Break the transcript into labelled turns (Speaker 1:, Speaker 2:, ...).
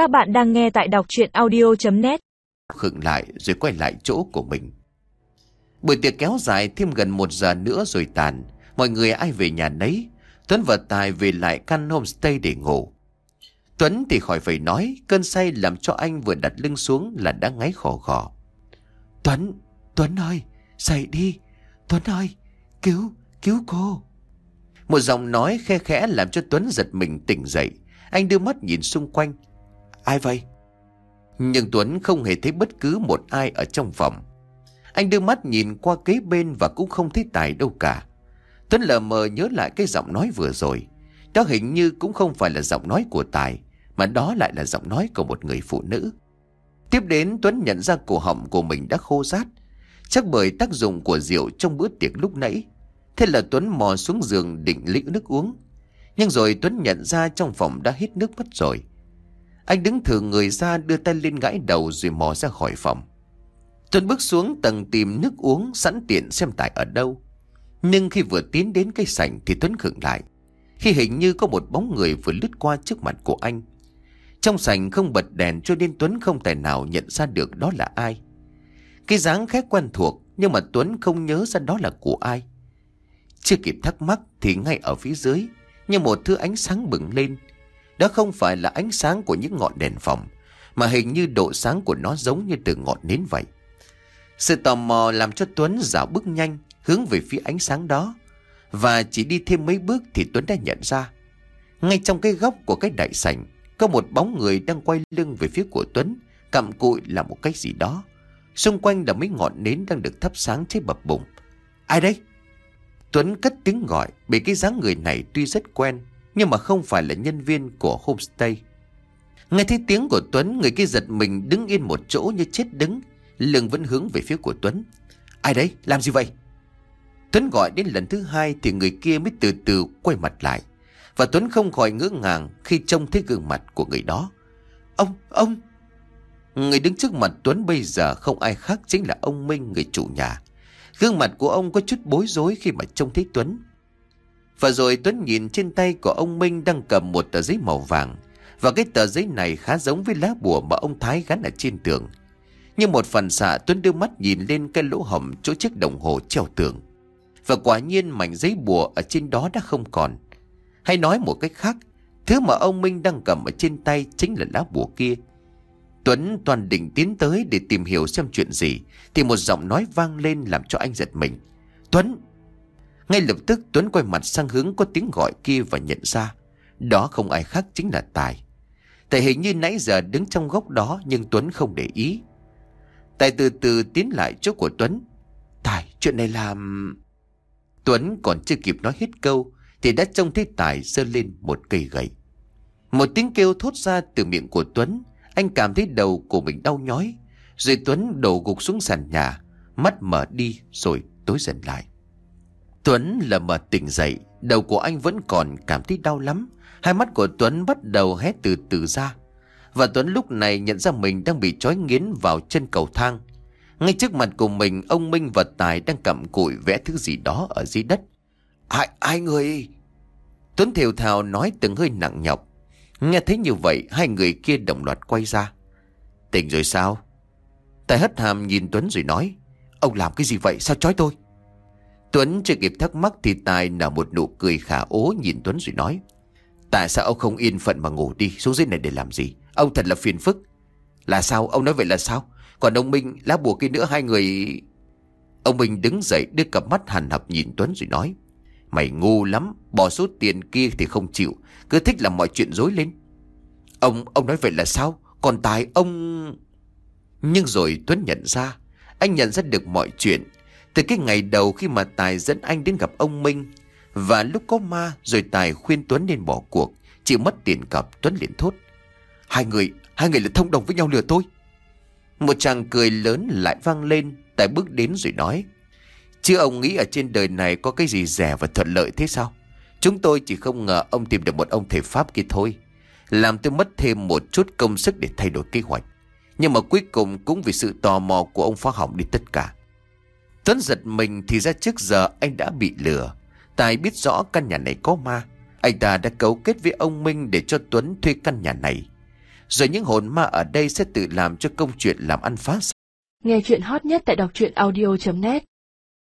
Speaker 1: Các bạn đang nghe tại đọc chuyện audio.net
Speaker 2: Khựng lại rồi quay lại chỗ của mình. Buổi tiệc kéo dài thêm gần một giờ nữa rồi tàn. Mọi người ai về nhà nấy Tuấn và Tài về lại căn homestay để ngủ. Tuấn thì khỏi phải nói Cơn say làm cho anh vừa đặt lưng xuống là đã ngáy khò khò. Tuấn, Tuấn ơi, dậy đi. Tuấn ơi, cứu, cứu cô. Một giọng nói khe khẽ làm cho Tuấn giật mình tỉnh dậy. Anh đưa mắt nhìn xung quanh Ai vậy? Nhưng Tuấn không hề thấy bất cứ một ai ở trong phòng. Anh đưa mắt nhìn qua kế bên và cũng không thấy Tài đâu cả. Tuấn lờ mờ nhớ lại cái giọng nói vừa rồi. Đó hình như cũng không phải là giọng nói của Tài, mà đó lại là giọng nói của một người phụ nữ. Tiếp đến Tuấn nhận ra cổ họng của mình đã khô rát. Chắc bởi tác dụng của rượu trong bữa tiệc lúc nãy. Thế là Tuấn mò xuống giường định lĩnh nước uống. Nhưng rồi Tuấn nhận ra trong phòng đã hết nước mất rồi. Anh đứng thử người ra đưa tay lên gãi đầu rồi mò ra khỏi phòng. Tuấn bước xuống tầng tìm nước uống, sẵn tiện xem tại ở đâu. Nhưng khi vừa tiến đến cây sảnh thì Tuấn khựng lại. Khi hình như có một bóng người vừa lướt qua trước mặt của anh. Trong sảnh không bật đèn cho nên Tuấn không thể nào nhận ra được đó là ai. Cái dáng khá quen thuộc, nhưng mà Tuấn không nhớ ra đó là của ai. Chưa kịp thắc mắc thì ngay ở phía dưới, như một thứ ánh sáng bừng lên đó không phải là ánh sáng của những ngọn đèn phòng, mà hình như độ sáng của nó giống như từ ngọn nến vậy. Sự tò mò làm cho Tuấn dạo bước nhanh, hướng về phía ánh sáng đó. Và chỉ đi thêm mấy bước thì Tuấn đã nhận ra. Ngay trong cái góc của cái đại sảnh, có một bóng người đang quay lưng về phía của Tuấn, cặm cụi là một cái gì đó. Xung quanh là mấy ngọn nến đang được thắp sáng cháy bập bùng. Ai đây? Tuấn cất tiếng gọi, bị cái dáng người này tuy rất quen, nhưng mà không phải là nhân viên của homestay. Nghe thấy tiếng của Tuấn, người kia giật mình đứng yên một chỗ như chết đứng, lưng vẫn hướng về phía của Tuấn. Ai đấy, làm gì vậy? Tuấn gọi đến lần thứ hai thì người kia mới từ từ quay mặt lại. Và Tuấn không khỏi ngỡ ngàng khi trông thấy gương mặt của người đó. Ông, ông! Người đứng trước mặt Tuấn bây giờ không ai khác chính là ông Minh, người chủ nhà. Gương mặt của ông có chút bối rối khi mà trông thấy Tuấn. Và rồi Tuấn nhìn trên tay của ông Minh đang cầm một tờ giấy màu vàng. Và cái tờ giấy này khá giống với lá bùa mà ông Thái gắn ở trên tường. Nhưng một phần xạ Tuấn đưa mắt nhìn lên cái lỗ hổng chỗ chiếc đồng hồ treo tường. Và quả nhiên mảnh giấy bùa ở trên đó đã không còn. Hay nói một cách khác, thứ mà ông Minh đang cầm ở trên tay chính là lá bùa kia. Tuấn toàn định tiến tới để tìm hiểu xem chuyện gì, thì một giọng nói vang lên làm cho anh giật mình. Tuấn, ngay lập tức Tuấn quay mặt sang hướng có tiếng gọi kia và nhận ra, Đó không ai khác chính là Tài. Tài hình như nãy giờ đứng trong góc đó nhưng Tuấn không để ý. Tài từ từ tiến lại chỗ của Tuấn. Tài, chuyện này làm... Tuấn còn chưa kịp nói hết câu Thì đã trông thấy Tài giơ lên một cây gậy. Một tiếng kêu thốt ra từ miệng của Tuấn, Anh cảm thấy đầu của mình đau nhói. Rồi Tuấn đổ gục xuống sàn nhà, Mắt mở đi rồi tối dần lại. Tuấn là mở tỉnh dậy, đầu của anh vẫn còn cảm thấy đau lắm. Hai mắt của Tuấn bắt đầu hét từ từ ra. Và Tuấn lúc này nhận ra mình đang bị trói nghiến vào chân cầu thang. Ngay trước mặt của mình, ông Minh và Tài đang cầm cụi vẽ thứ gì đó ở dưới đất. Ai, ai người? Tuấn thều thào nói từng hơi nặng nhọc. Nghe thấy như vậy, hai người kia đồng loạt quay ra. Tỉnh rồi sao? Tài hất hàm nhìn Tuấn rồi nói. Ông làm cái gì vậy? Sao trói tôi? Tuấn chưa kịp thắc mắc thì Tài nở một nụ cười khả ố nhìn Tuấn rồi nói. Tại sao ông không yên phận mà ngủ đi xuống dưới này để làm gì? Ông thật là phiền phức. Là sao? Ông nói vậy là sao? Còn ông Minh, lá bùa kia nữa hai người... Ông Minh đứng dậy đưa cặp mắt hàn học nhìn Tuấn rồi nói. Mày ngu lắm, bỏ số tiền kia thì không chịu, cứ thích làm mọi chuyện dối lên. Ông, ông nói vậy là sao? Còn Tài, ông... Nhưng rồi Tuấn nhận ra, anh nhận ra được mọi chuyện từ cái ngày đầu khi mà Tài dẫn anh đến gặp ông Minh Và lúc có ma rồi Tài khuyên Tuấn nên bỏ cuộc Chỉ mất tiền cặp Tuấn liền thốt Hai người, hai người là thông đồng với nhau lừa tôi. Một chàng cười lớn lại vang lên Tài bước đến rồi nói Chứ ông nghĩ ở trên đời này có cái gì rẻ và thuận lợi thế sao? Chúng tôi chỉ không ngờ ông tìm được một ông thể pháp kia thôi Làm tôi mất thêm một chút công sức để thay đổi kế hoạch. Nhưng mà cuối cùng cũng vì sự tò mò của ông phá hỏng đi tất cả. Tuấn giật mình thì ra trước giờ anh đã bị lừa. Tài biết rõ căn nhà này có ma. Anh ta đã cấu kết với ông Minh để cho Tuấn thuê căn nhà này. Rồi những hồn ma ở đây sẽ tự làm cho công chuyện làm ăn phá sản.
Speaker 3: Nghe chuyện hot nhất tại đọc truyện audio.net